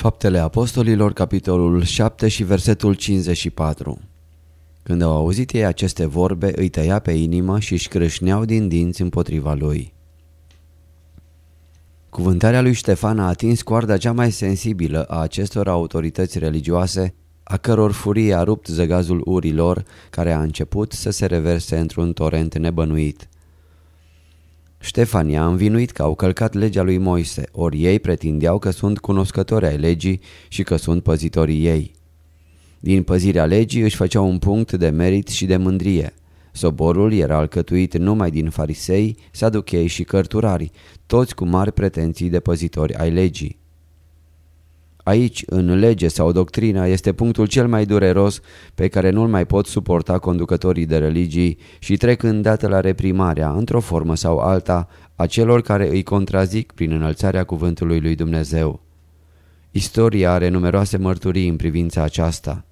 Faptele Apostolilor, capitolul 7 și versetul 54 Când au auzit ei aceste vorbe, îi tăia pe inimă și își crâșneau din dinți împotriva lui. Cuvântarea lui Ștefan a atins coarda cea mai sensibilă a acestor autorități religioase, a căror furie a rupt zăgazul urilor, care a început să se reverse într-un torent nebănuit. Ștefan i-a învinuit că au călcat legea lui Moise, ori ei pretindeau că sunt cunoscători ai legii și că sunt păzitorii ei. Din păzirea legii își făceau un punct de merit și de mândrie. Soborul era alcătuit numai din farisei, saduchei și cărturari, toți cu mari pretenții de păzitori ai legii. Aici, în lege sau doctrina, este punctul cel mai dureros pe care nu-l mai pot suporta conducătorii de religii și trec îndată la reprimarea, într-o formă sau alta, a celor care îi contrazic prin înălțarea cuvântului lui Dumnezeu. Istoria are numeroase mărturii în privința aceasta.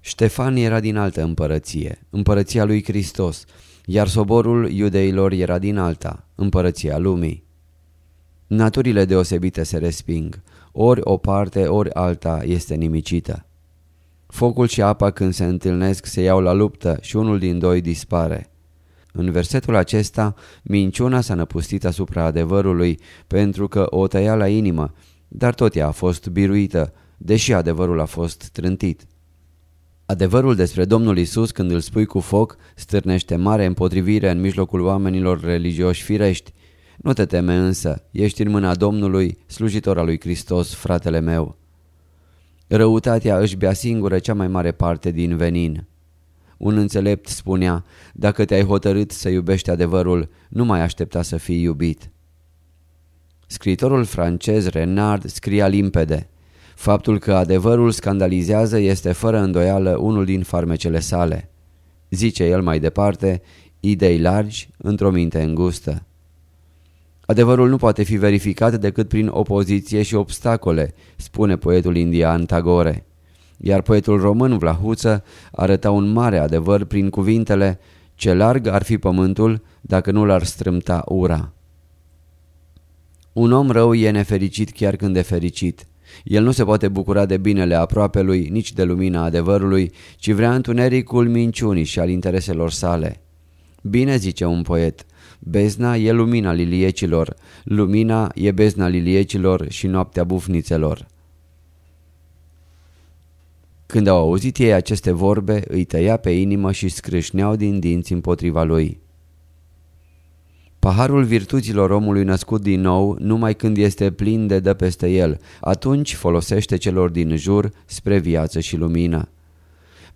Ștefan era din altă împărăție, împărăția lui Hristos, iar soborul iudeilor era din alta, împărăția lumii. Naturile deosebite se resping, ori o parte, ori alta este nimicită. Focul și apa când se întâlnesc se iau la luptă și unul din doi dispare. În versetul acesta, minciuna s-a năpustit asupra adevărului pentru că o tăia la inimă, dar tot ea a fost biruită, deși adevărul a fost trântit. Adevărul despre Domnul Isus când îl spui cu foc stârnește mare împotrivire în mijlocul oamenilor religioși firești. Nu te teme însă, ești în mâna Domnului, slujitor al lui Hristos, fratele meu. Răutatea își bea singură cea mai mare parte din venin. Un înțelept spunea, dacă te-ai hotărât să iubești adevărul, nu mai aștepta să fii iubit. Scriitorul francez Renard scria limpede, Faptul că adevărul scandalizează este fără îndoială unul din farmecele sale. Zice el mai departe, idei largi într-o minte îngustă. Adevărul nu poate fi verificat decât prin opoziție și obstacole, spune poetul indian Tagore. Iar poetul român Vlahuță arăta un mare adevăr prin cuvintele Ce larg ar fi pământul dacă nu l-ar strâmta ura. Un om rău e nefericit chiar când e fericit. El nu se poate bucura de binele aproape lui, nici de lumina adevărului, ci vrea întunericul minciunii și al intereselor sale. Bine zice un poet, bezna e lumina liliecilor, lumina e bezna liliecilor și noaptea bufnițelor. Când au auzit ei aceste vorbe, îi tăia pe inimă și scrâșneau din dinți împotriva lui. Paharul virtuților omului născut din nou, numai când este plin de dă peste el, atunci folosește celor din jur spre viață și lumină.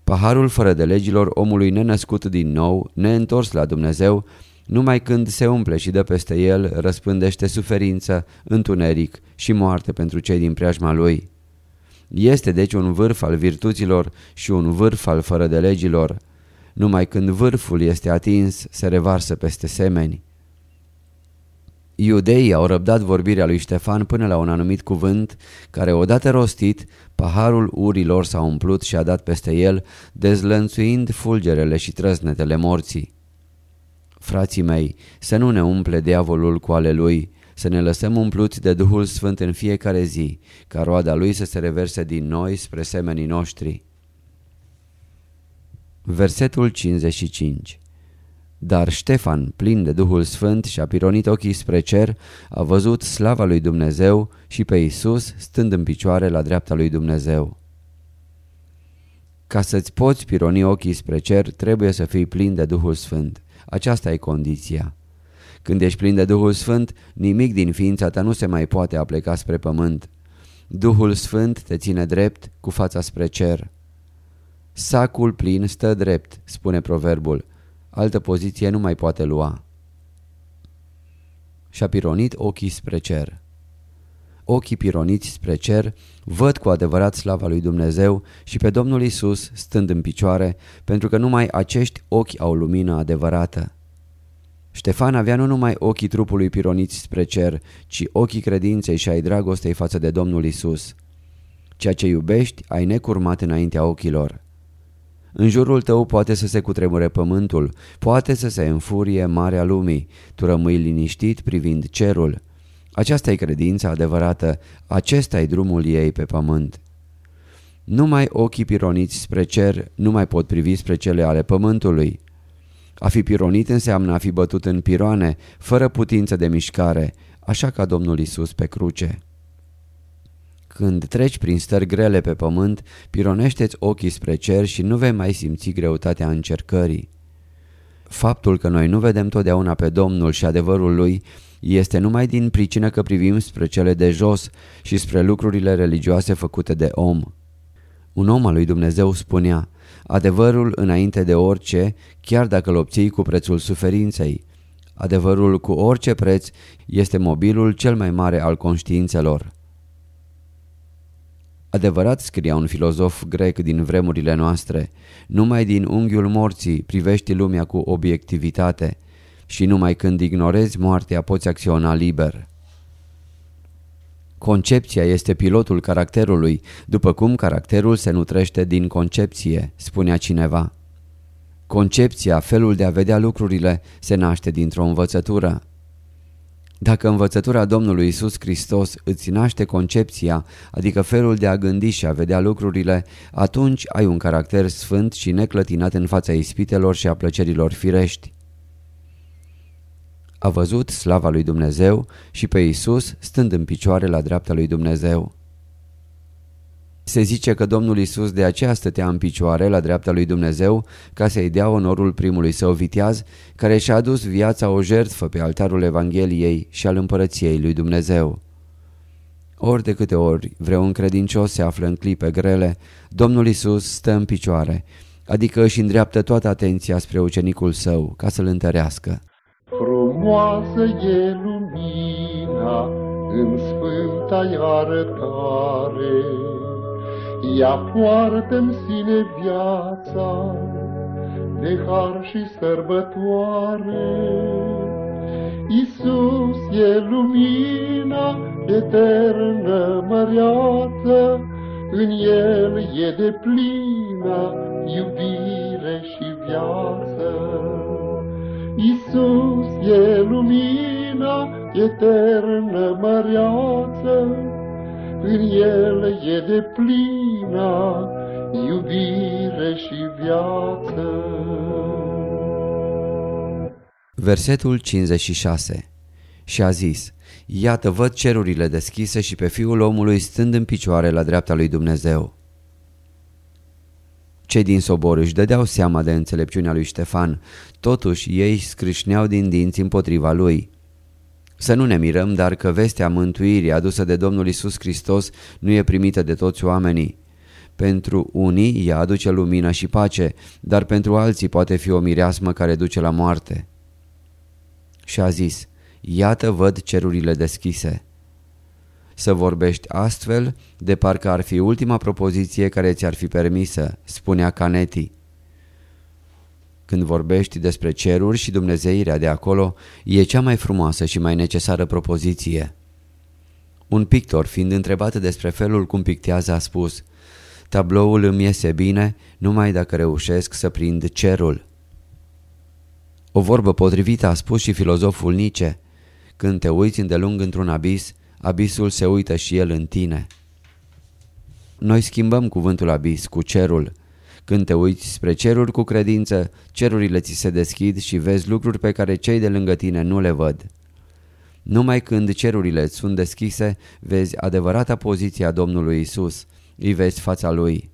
Paharul fără de legilor omului nenăscut din nou, neîntors la Dumnezeu, numai când se umple și dă peste el, răspândește suferință, întuneric și moarte pentru cei din preajma lui. Este deci un vârf al virtuților și un vârf al fără de legilor. Numai când vârful este atins, se revarsă peste semeni. Iudeii au răbdat vorbirea lui Ștefan până la un anumit cuvânt, care odată rostit, paharul urilor s-a umplut și a dat peste el, dezlănțuind fulgerele și trăznetele morții. Frații mei, să nu ne umple diavolul cu ale lui, să ne lăsăm umpluți de Duhul Sfânt în fiecare zi, ca roada lui să se reverse din noi spre semenii noștri. Versetul 55 dar Ștefan, plin de Duhul Sfânt și a pironit ochii spre cer, a văzut slava lui Dumnezeu și pe Isus stând în picioare la dreapta lui Dumnezeu. Ca să-ți poți pironi ochii spre cer, trebuie să fii plin de Duhul Sfânt. Aceasta e condiția. Când ești plin de Duhul Sfânt, nimic din ființa ta nu se mai poate apleca spre pământ. Duhul Sfânt te ține drept cu fața spre cer. Sacul plin stă drept, spune proverbul. Altă poziție nu mai poate lua. Și-a pironit ochii spre cer. Ochii pironiți spre cer văd cu adevărat slava lui Dumnezeu și pe Domnul Isus stând în picioare, pentru că numai acești ochi au lumină adevărată. Ștefan avea nu numai ochii trupului pironiți spre cer, ci ochii credinței și ai dragostei față de Domnul Isus. Ceea ce iubești ai necurmat înaintea ochilor. În jurul tău poate să se cutremure pământul, poate să se înfurie marea lumii, tu rămâi liniștit privind cerul. Aceasta e credința adevărată, acesta e drumul ei pe pământ. Numai ochii pironiți spre cer nu mai pot privi spre cele ale pământului. A fi pironit înseamnă a fi bătut în piroane, fără putință de mișcare, așa ca Domnul Isus pe cruce. Când treci prin stări grele pe pământ, pironește-ți ochii spre cer și nu vei mai simți greutatea încercării. Faptul că noi nu vedem totdeauna pe Domnul și adevărul Lui este numai din pricină că privim spre cele de jos și spre lucrurile religioase făcute de om. Un om al lui Dumnezeu spunea, adevărul înainte de orice, chiar dacă îl obții cu prețul suferinței. Adevărul cu orice preț este mobilul cel mai mare al conștiințelor. Adevărat, scria un filozof grec din vremurile noastre, numai din unghiul morții privești lumea cu obiectivitate și numai când ignorezi moartea poți acționa liber. Concepția este pilotul caracterului, după cum caracterul se nutrește din concepție, spunea cineva. Concepția, felul de a vedea lucrurile, se naște dintr-o învățătură. Dacă învățătura Domnului Isus Hristos îți naște concepția, adică felul de a gândi și a vedea lucrurile, atunci ai un caracter sfânt și neclătinat în fața ispitelor și a plăcerilor firești. A văzut slava lui Dumnezeu și pe Isus stând în picioare la dreapta lui Dumnezeu. Se zice că Domnul Isus de aceea stătea în picioare la dreapta lui Dumnezeu ca să-i dea onorul primului său viteaz care și-a adus viața o jertfă pe altarul Evangheliei și al împărăției lui Dumnezeu. Ori de câte ori vreun credincios se află în clipe grele, Domnul Isus stă în picioare, adică își îndreaptă toată atenția spre ucenicul său ca să-l întărească. Frumoasă e lumina în sfânta arătare, ea poartă în sine viața de har și sărbătoare. Iisus e lumina eternă măreață, în El e de plină iubire și viață. Iisus e lumina eternă măreață, în el e de plină iubire și viață. Versetul 56 Și a zis, Iată văd cerurile deschise și pe fiul omului stând în picioare la dreapta lui Dumnezeu. Cei din sobor își dădeau seama de înțelepciunea lui Ștefan, totuși ei scrâșneau din dinți împotriva lui. Să nu ne mirăm, dar că vestea mântuirii adusă de Domnul Isus Hristos nu e primită de toți oamenii. Pentru unii ea aduce lumină și pace, dar pentru alții poate fi o mireasmă care duce la moarte. Și a zis, iată văd cerurile deschise. Să vorbești astfel, de parcă ar fi ultima propoziție care ți-ar fi permisă, spunea Caneti. Când vorbești despre ceruri și dumnezeirea de acolo, e cea mai frumoasă și mai necesară propoziție. Un pictor, fiind întrebat despre felul cum pictează, a spus Tabloul îmi iese bine numai dacă reușesc să prind cerul. O vorbă potrivită a spus și filozoful Nice. Când te uiți îndelung într-un abis, abisul se uită și el în tine. Noi schimbăm cuvântul abis cu cerul, când te uiți spre ceruri cu credință, cerurile ți se deschid și vezi lucruri pe care cei de lângă tine nu le văd. Numai când cerurile sunt deschise, vezi adevărata poziție a Domnului Isus, îi vezi fața Lui.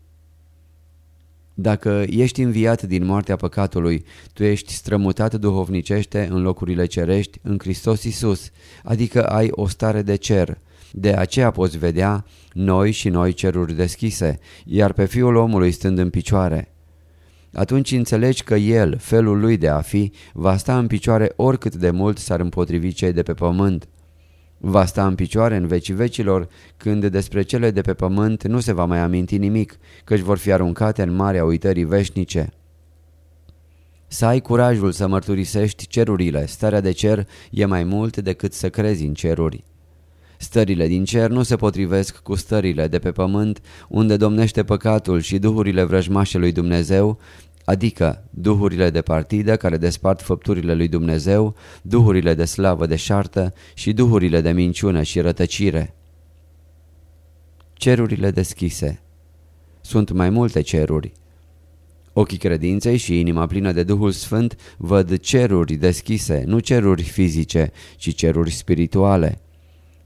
Dacă ești înviat din moartea păcatului, tu ești strămutat duhovnicește în locurile cerești în Hristos Isus, adică ai o stare de cer. De aceea poți vedea noi și noi ceruri deschise, iar pe Fiul omului stând în picioare. Atunci înțelegi că El, felul lui de a fi, va sta în picioare oricât de mult s-ar împotrivi cei de pe pământ. Va sta în picioare în vecii vecilor, când despre cele de pe pământ nu se va mai aminti nimic, căci vor fi aruncate în marea uitării veșnice. Să ai curajul să mărturisești cerurile, starea de cer e mai mult decât să crezi în ceruri. Stările din cer nu se potrivesc cu stările de pe pământ, unde domnește păcatul și duhurile vrăjmașelui Dumnezeu, adică duhurile de partidă care despart făpturile lui Dumnezeu, duhurile de slavă deșartă și duhurile de minciună și rătăcire. Cerurile deschise Sunt mai multe ceruri. Ochii credinței și inima plină de Duhul Sfânt văd ceruri deschise, nu ceruri fizice, ci ceruri spirituale.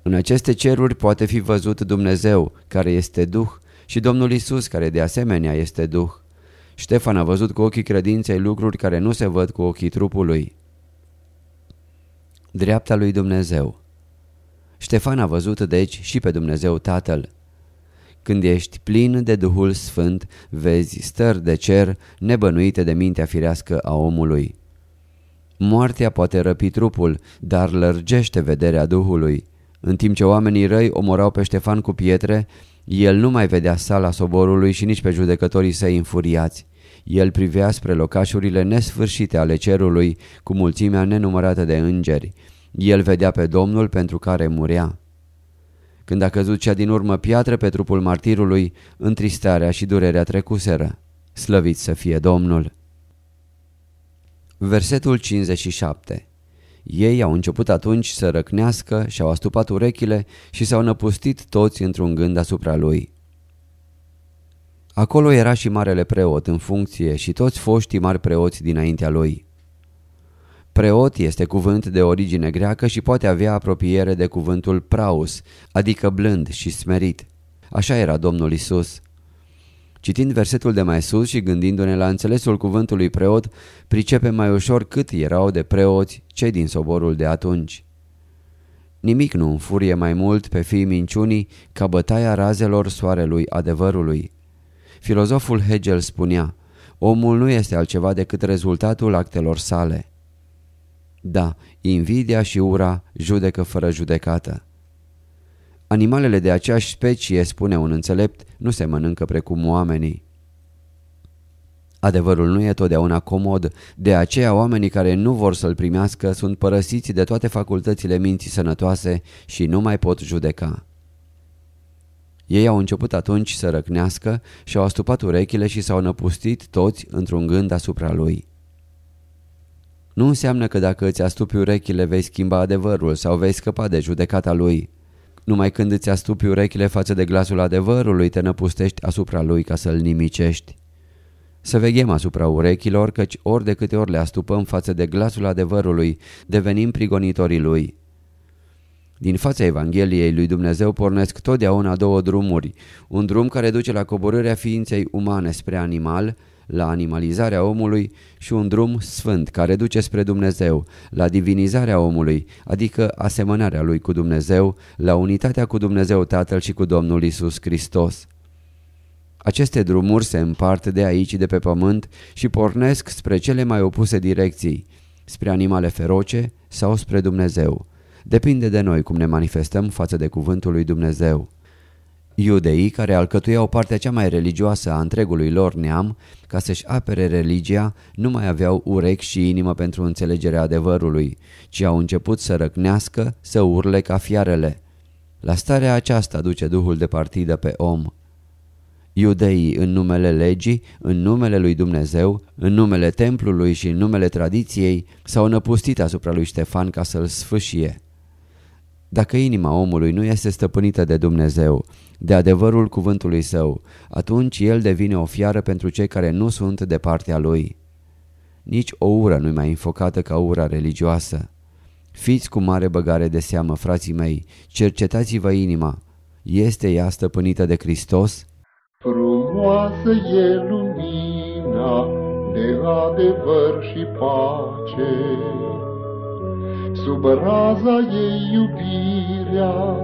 În aceste ceruri poate fi văzut Dumnezeu, care este Duh, și Domnul Isus, care de asemenea este Duh. Ștefan a văzut cu ochii credinței lucruri care nu se văd cu ochii trupului. Dreapta lui Dumnezeu Ștefan a văzut deci și pe Dumnezeu Tatăl. Când ești plin de Duhul Sfânt, vezi stări de cer nebănuite de mintea firească a omului. Moartea poate răpi trupul, dar lărgește vederea Duhului. În timp ce oamenii răi omorau pe Ștefan cu pietre, el nu mai vedea sala soborului și nici pe judecătorii săi înfuriați. El privea spre locașurile nesfârșite ale cerului cu mulțimea nenumărată de îngeri. El vedea pe Domnul pentru care murea. Când a căzut cea din urmă piatră pe trupul martirului, întristarea și durerea trecuseră. Slăvit să fie Domnul! Versetul 57 ei au început atunci să răcnească și-au astupat urechile și s-au năpustit toți într-un gând asupra lui. Acolo era și marele preot în funcție și toți foștii mari preoți dinaintea lui. Preot este cuvânt de origine greacă și poate avea apropiere de cuvântul praus, adică blând și smerit. Așa era Domnul Isus. Citind versetul de mai sus și gândindu-ne la înțelesul cuvântului preot, pricepe mai ușor cât erau de preoți cei din soborul de atunci. Nimic nu înfurie mai mult pe fiii minciunii ca bătaia razelor soarelui adevărului. Filozoful Hegel spunea, omul nu este altceva decât rezultatul actelor sale. Da, invidia și ura judecă fără judecată. Animalele de aceeași specie, spune un înțelept, nu se mănâncă precum oamenii. Adevărul nu e totdeauna comod, de aceea oamenii care nu vor să-l primească sunt părăsiți de toate facultățile minții sănătoase și nu mai pot judeca. Ei au început atunci să răcnească și au astupat urechile și s-au năpustit toți într-un gând asupra lui. Nu înseamnă că dacă îți astupi urechile vei schimba adevărul sau vei scăpa de judecata lui. Numai când îți astupi urechile față de glasul adevărului, te năpustești asupra lui ca să-l nimicești. Să veghem asupra urechilor, căci ori de câte ori le astupăm față de glasul adevărului, devenim prigonitorii lui. Din fața Evangheliei lui Dumnezeu pornesc totdeauna două drumuri, un drum care duce la coborârea ființei umane spre animal, la animalizarea omului și un drum sfânt care duce spre Dumnezeu, la divinizarea omului, adică asemănarea lui cu Dumnezeu, la unitatea cu Dumnezeu Tatăl și cu Domnul Isus Hristos. Aceste drumuri se împart de aici de pe pământ și pornesc spre cele mai opuse direcții, spre animale feroce sau spre Dumnezeu. Depinde de noi cum ne manifestăm față de cuvântul lui Dumnezeu. Iudeii, care alcătuiau partea cea mai religioasă a întregului lor neam, ca să-și apere religia, nu mai aveau urechi și inimă pentru înțelegerea adevărului, ci au început să răcnească, să urle ca fiarele. La starea aceasta duce Duhul de partidă pe om. Iudeii în numele legii, în numele lui Dumnezeu, în numele templului și în numele tradiției s-au năpustit asupra lui Ștefan ca să-l sfâșie. Dacă inima omului nu este stăpânită de Dumnezeu, de adevărul cuvântului său, atunci el devine o fiară pentru cei care nu sunt de partea lui. Nici o ură nu-i mai înfocată ca ura religioasă. Fiți cu mare băgare de seamă, frații mei, cercetați-vă inima. Este ea stăpânită de Hristos? Frumoasă e lumina lumina de adevăr și pace. Sub raza ei iubirea,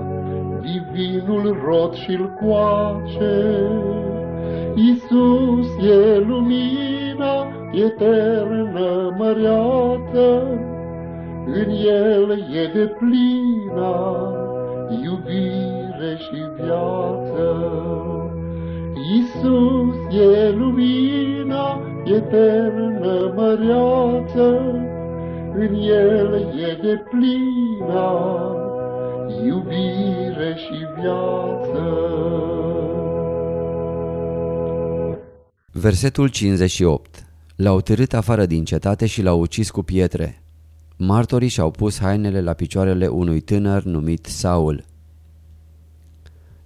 divinul rod și-l coace. Iisus e lumina eternă măreață, în el e de plina iubire și viață. Iisus e lumina eternă măreață, în el e de plina iubire și viață. Versetul 58 L-au târât afară din cetate și l-au ucis cu pietre. Martorii și-au pus hainele la picioarele unui tânăr numit Saul.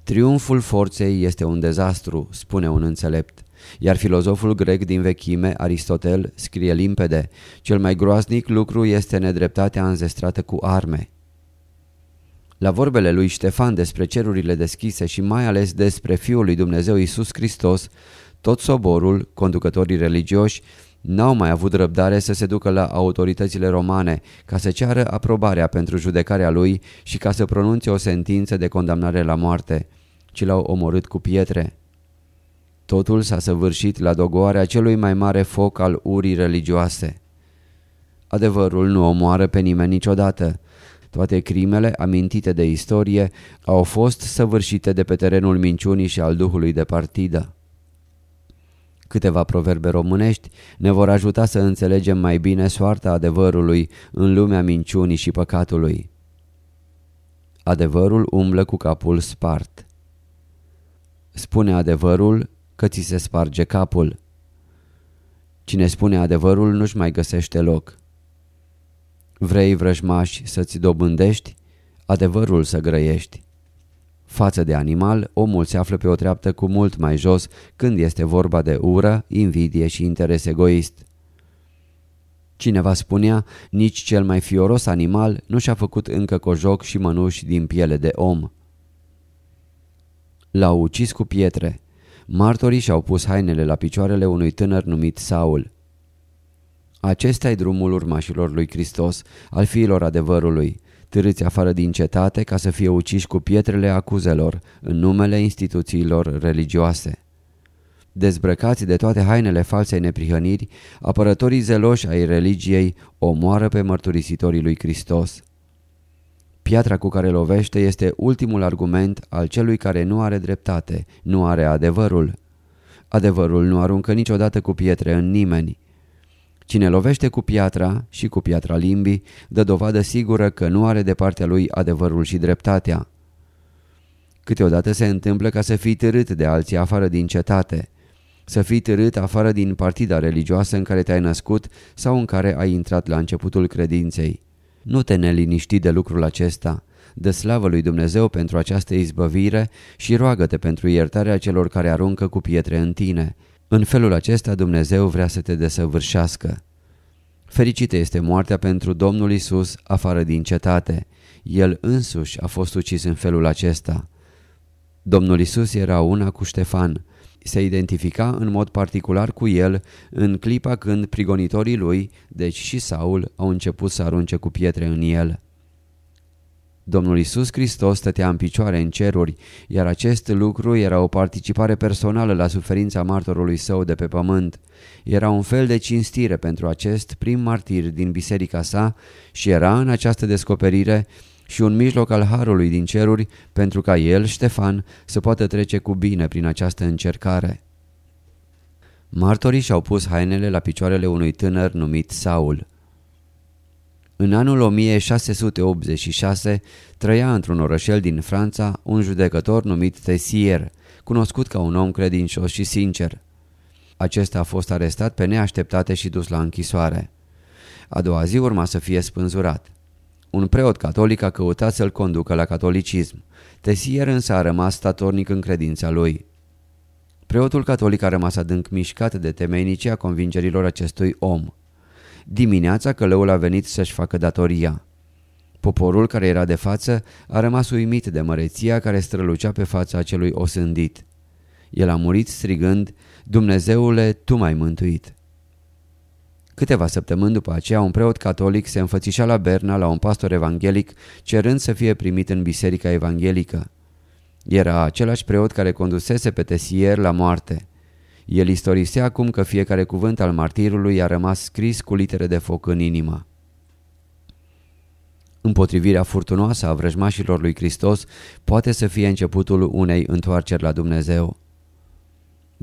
Triumful forței este un dezastru, spune un înțelept, iar filozoful grec din vechime, Aristotel, scrie limpede, cel mai groaznic lucru este nedreptatea înzestrată cu arme. La vorbele lui Ștefan despre cerurile deschise și mai ales despre Fiul lui Dumnezeu Isus Hristos, tot soborul, conducătorii religioși, n-au mai avut răbdare să se ducă la autoritățile romane ca să ceară aprobarea pentru judecarea lui și ca să pronunțe o sentință de condamnare la moarte, ci l-au omorât cu pietre. Totul s-a săvârșit la dogoarea celui mai mare foc al urii religioase. Adevărul nu omoară pe nimeni niciodată. Toate crimele amintite de istorie au fost săvârșite de pe terenul minciunii și al duhului de partidă. Câteva proverbe românești ne vor ajuta să înțelegem mai bine soarta adevărului în lumea minciunii și păcatului. Adevărul umblă cu capul spart. Spune adevărul că ți se sparge capul. Cine spune adevărul nu-și mai găsește loc. Vrei vrăjmași să-ți dobândești, adevărul să grăiești. Față de animal, omul se află pe o treaptă cu mult mai jos când este vorba de ură, invidie și interes egoist. Cineva spunea, nici cel mai fioros animal nu și-a făcut încă cojoc și mănuși din piele de om. L-au ucis cu pietre. Martorii și-au pus hainele la picioarele unui tânăr numit Saul. Acesta e drumul urmașilor lui Hristos, al fiilor adevărului, târâți afară din cetate ca să fie uciși cu pietrele acuzelor în numele instituțiilor religioase. Dezbrăcați de toate hainele falsei neprihăniri, apărătorii zeloși ai religiei omoară pe mărturisitorii lui Hristos. Piatra cu care lovește este ultimul argument al celui care nu are dreptate, nu are adevărul. Adevărul nu aruncă niciodată cu pietre în nimeni. Cine lovește cu piatra și cu piatra limbii, dă dovadă sigură că nu are de partea lui adevărul și dreptatea. Câteodată se întâmplă ca să fii târât de alții afară din cetate, să fii târât afară din partida religioasă în care te-ai născut sau în care ai intrat la începutul credinței. Nu te neliniști de lucrul acesta, dă slavă lui Dumnezeu pentru această izbăvire și roagă-te pentru iertarea celor care aruncă cu pietre în tine, în felul acesta Dumnezeu vrea să te desăvârșească. Fericită este moartea pentru Domnul Isus afară din cetate. El însuși a fost ucis în felul acesta. Domnul Isus era una cu Ștefan. Se identifica în mod particular cu el în clipa când prigonitorii lui, deci și Saul, au început să arunce cu pietre în el. Domnul Isus Hristos stătea în picioare în ceruri, iar acest lucru era o participare personală la suferința martorului său de pe pământ. Era un fel de cinstire pentru acest prim martir din biserica sa și era în această descoperire și un mijloc al harului din ceruri pentru ca el, Ștefan, să poată trece cu bine prin această încercare. Martorii și-au pus hainele la picioarele unui tânăr numit Saul. În anul 1686 trăia într-un orășel din Franța un judecător numit Tessier, cunoscut ca un om credincios și sincer. Acesta a fost arestat pe neașteptate și dus la închisoare. A doua zi urma să fie spânzurat. Un preot catolic a căutat să-l conducă la catolicism. Tessier însă a rămas statornic în credința lui. Preotul catolic a rămas adânc mișcat de temenicia convingerilor acestui om. Dimineața călăul a venit să-și facă datoria. Poporul care era de față a rămas uimit de măreția care strălucea pe fața acelui osândit. El a murit strigând, Dumnezeule, Tu m-ai mântuit. Câteva săptămâni după aceea, un preot catolic se înfățișa la Berna la un pastor evanghelic, cerând să fie primit în biserica evanghelică. Era același preot care condusese pe Tesier la moarte. El istorisea acum că fiecare cuvânt al martirului a rămas scris cu litere de foc în inimă. Împotrivirea furtunoasă a vrăjmașilor lui Hristos poate să fie începutul unei întoarceri la Dumnezeu.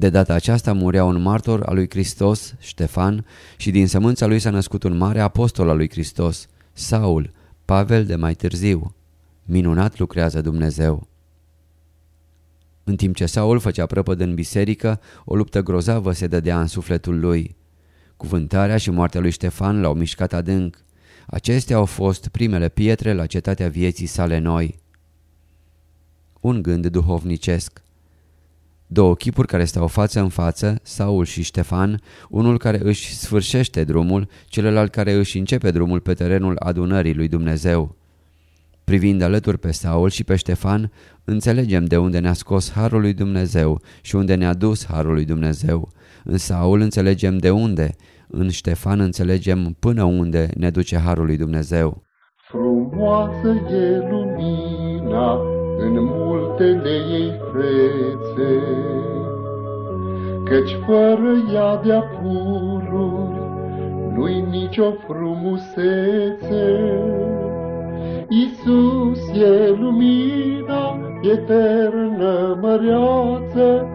De data aceasta murea un martor al lui Hristos, Ștefan, și din sămânța lui s-a născut un mare apostol al lui Hristos, Saul, Pavel de mai târziu. Minunat lucrează Dumnezeu. În timp ce Saul făcea prăpăd în biserică, o luptă grozavă se dădea în sufletul lui. Cuvântarea și moartea lui Ștefan l-au mișcat adânc. Acestea au fost primele pietre la cetatea vieții sale noi. Un gând duhovnicesc Două chipuri care stau față în față, Saul și Ștefan, unul care își sfârșește drumul, celălalt care își începe drumul pe terenul adunării lui Dumnezeu. Privind alături pe Saul și pe Ștefan, înțelegem de unde ne-a scos Harul lui Dumnezeu și unde ne-a dus Harul lui Dumnezeu. În Saul înțelegem de unde, în Ștefan înțelegem până unde ne duce Harul lui Dumnezeu. Frumoasă e lumina în multele ei fețe, Căci fără ea de-a pururi nu-i nicio frumusețe. Iisus e lumina eternă măreață,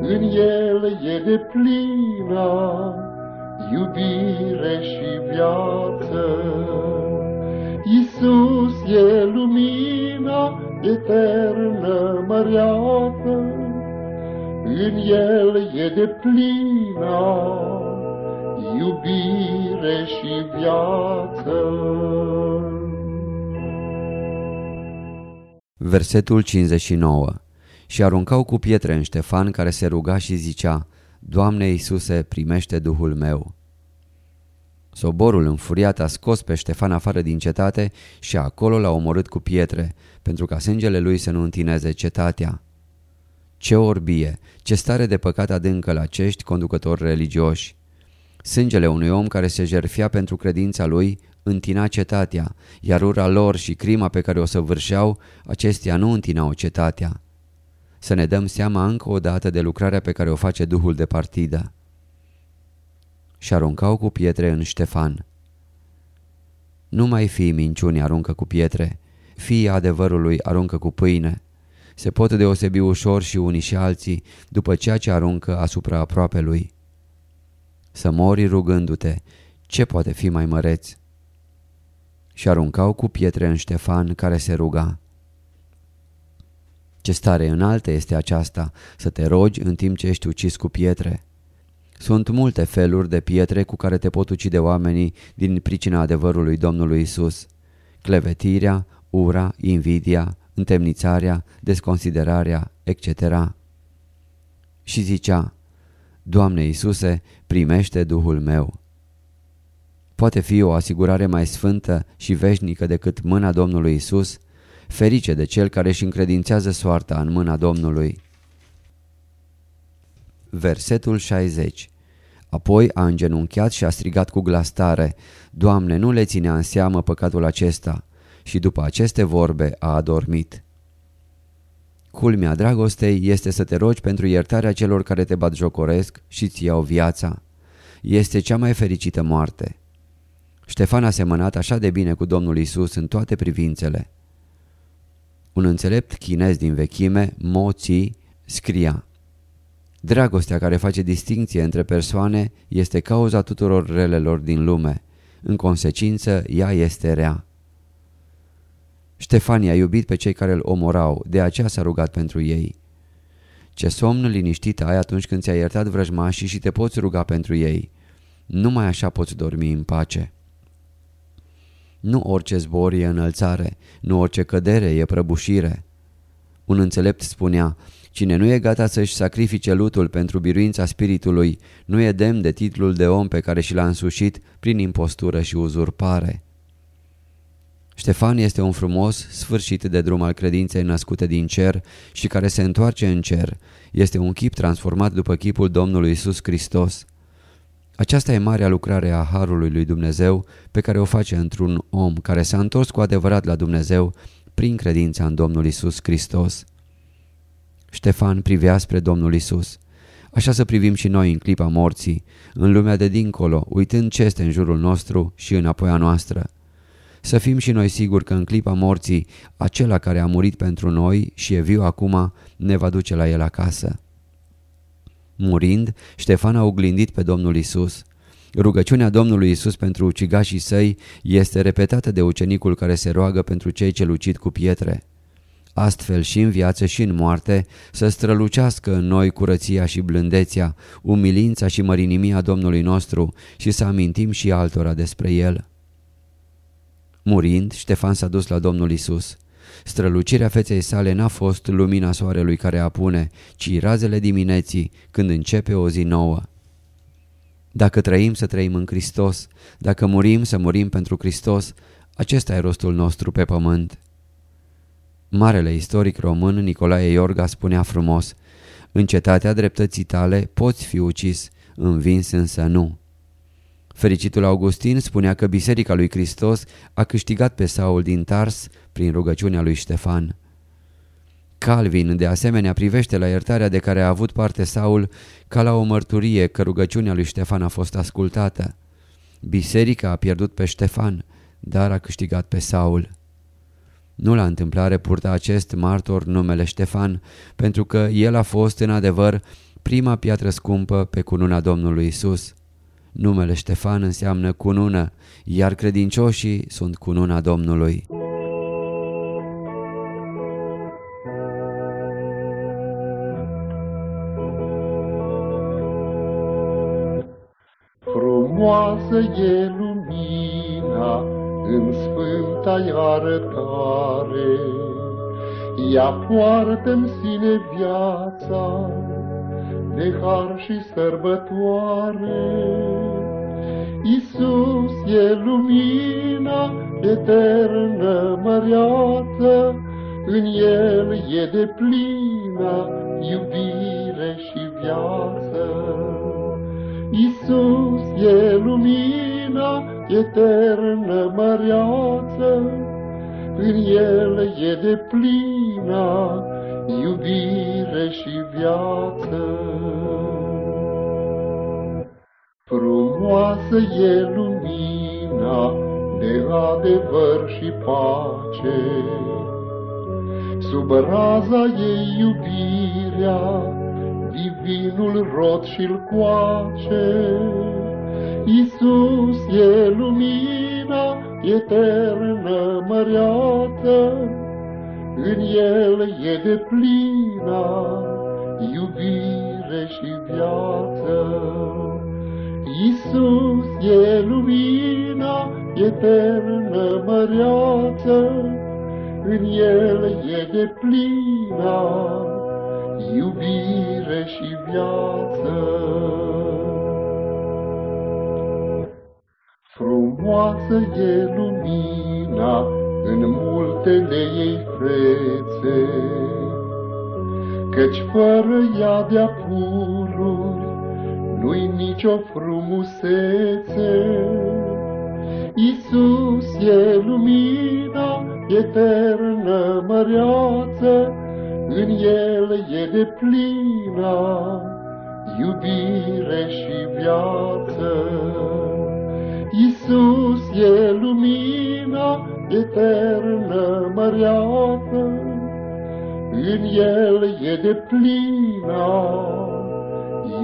în El e de plină iubire și viață. Iisus e lumina eternă măreață, în el e de plină iubire și viață. Versetul 59 Și aruncau cu pietre în Ștefan care se ruga și zicea, Doamne Iisuse, primește Duhul meu. Soborul înfuriat a scos pe Ștefan afară din cetate și acolo l-a omorât cu pietre, pentru ca sângele lui să nu întineze cetatea. Ce orbie, ce stare de păcat adâncă la acești conducători religioși! Sângele unui om care se jerfia pentru credința lui întina cetatea, iar ura lor și crima pe care o săvârșeau, acestea nu întinau cetatea. Să ne dăm seama încă o dată de lucrarea pe care o face Duhul de partidă și aruncau cu pietre în Ștefan. Nu mai fii minciuni aruncă cu pietre, fii adevărului aruncă cu pâine. Se pot deosebi ușor și unii și alții după ceea ce aruncă asupra aproape lui. Să mori rugându-te, ce poate fi mai măreț? Și aruncau cu pietre în Ștefan care se ruga. Ce stare înaltă este aceasta, să te rogi în timp ce ești ucis cu pietre. Sunt multe feluri de pietre cu care te pot ucide oamenii din pricina adevărului Domnului Isus. Clevetirea, ura, invidia, întemnițarea, desconsiderarea, etc. Și zicea, Doamne Iisuse, primește Duhul meu. Poate fi o asigurare mai sfântă și veșnică decât mâna Domnului Isus, ferice de cel care își încredințează soarta în mâna Domnului. Versetul 60 Apoi a îngenunchiat și a strigat cu glas tare, Doamne, nu le ținea în seamă păcatul acesta. Și după aceste vorbe a adormit. Culmea dragostei este să te rogi pentru iertarea celor care te batjocoresc și ți iau viața. Este cea mai fericită moarte. Ștefan a semănat așa de bine cu Domnul Isus în toate privințele. Un înțelept chinez din vechime, Mo Tzi, scria Dragostea care face distinție între persoane este cauza tuturor relelor din lume. În consecință, ea este rea. Ștefan a iubit pe cei care îl omorau, de aceea s-a rugat pentru ei. Ce somn liniștit ai atunci când ți-ai iertat vrăjmașii și te poți ruga pentru ei. Numai așa poți dormi în pace. Nu orice zbor e înălțare, nu orice cădere e prăbușire. Un înțelept spunea, Cine nu e gata să-și sacrifice lutul pentru biruința spiritului, nu e demn de titlul de om pe care și l-a însușit prin impostură și uzurpare. Ștefan este un frumos sfârșit de drum al credinței născute din cer și care se întoarce în cer. Este un chip transformat după chipul Domnului Isus Hristos. Aceasta e marea lucrare a Harului lui Dumnezeu pe care o face într-un om care s-a întors cu adevărat la Dumnezeu prin credința în Domnul Isus Hristos. Ștefan privea spre Domnul Isus. Așa să privim și noi în clipa morții, în lumea de dincolo, uitând ce este în jurul nostru și înapoi a noastră. Să fim și noi siguri că în clipa morții, acela care a murit pentru noi și e viu acum, ne va duce la el acasă. Murind, Ștefan a oglindit pe Domnul Isus. Rugăciunea Domnului Isus pentru ucigașii săi este repetată de ucenicul care se roagă pentru cei ce lucit cu pietre. Astfel și în viață și în moarte să strălucească în noi curăția și blândețea, umilința și mărinimia Domnului nostru și să amintim și altora despre El. Murind, Ștefan s-a dus la Domnul Isus. Strălucirea feței sale n-a fost lumina soarelui care apune, ci razele dimineții, când începe o zi nouă. Dacă trăim să trăim în Hristos, dacă murim să murim pentru Hristos, acesta e rostul nostru pe pământ. Marele istoric român Nicolae Iorga spunea frumos, În cetatea dreptății tale poți fi ucis, învins însă nu. Fericitul Augustin spunea că Biserica lui Hristos a câștigat pe Saul din Tars prin rugăciunea lui Ștefan. Calvin, de asemenea, privește la iertarea de care a avut parte Saul ca la o mărturie că rugăciunea lui Ștefan a fost ascultată. Biserica a pierdut pe Ștefan, dar a câștigat pe Saul. Nu la întâmplare purta acest martor numele Ștefan, pentru că el a fost, în adevăr, prima piatră scumpă pe cununa Domnului Isus. Numele Ștefan înseamnă cunună, iar credincioșii sunt cununa Domnului. Frumoasă e lumina în sfânta arătare, ea poartă în sine viața, de har și sărbătoare. Iisus e lumina eternă măreață, în El e de plină iubire și viață. Iisus e lumina eternă măreață, în El e de plină iubire și viață. Frumoasă e lumina de adevăr și pace, Sub raza ei iubirea, divinul rod și-l coace. Iisus e lumina eternă măreață, în el e de plina iubire și viață. Iisus e lumina eternă măreață, în el e de plina iubire și viață. Frumoasă e lumina în multele ei fețe, Căci fără ea de-a pururi nu-i nicio frumusețe. Iisus e lumina eternă măreață, În El e de plină iubire și viață. Iisus e lumina eternă măreață, în el e de plină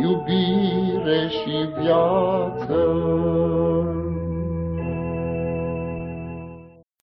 iubire și viață.